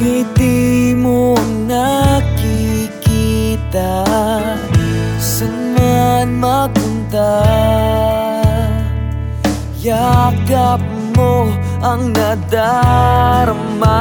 ngiti mo ang nakikita Saan man mapunta. Yakap mo ang nadarama.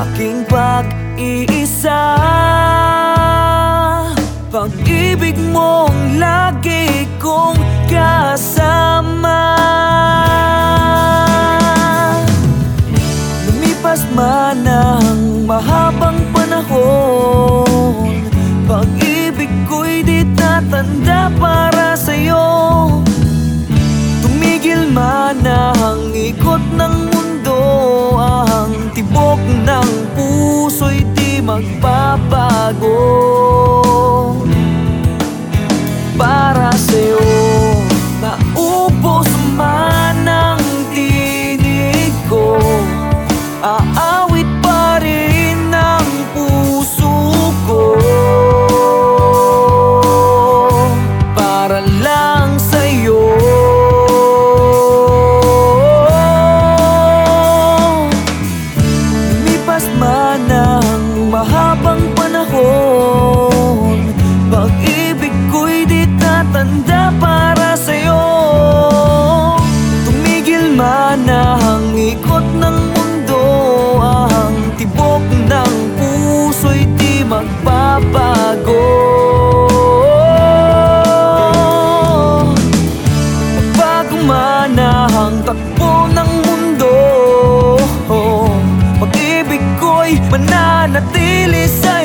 aking pag-iisa. Pag-ibig mong lagi kong kasama. Lumipas man ang mahabang panahon Pag-ibig ko'y di tatanda para sa'yo. Tumigil man ang Gumana ang ikot ng mundo Ang tibok ng puso'y di magbabago. Pagmana ang takbo ng mundo oh, Pag-ibig ko'y mananatili sa'yo.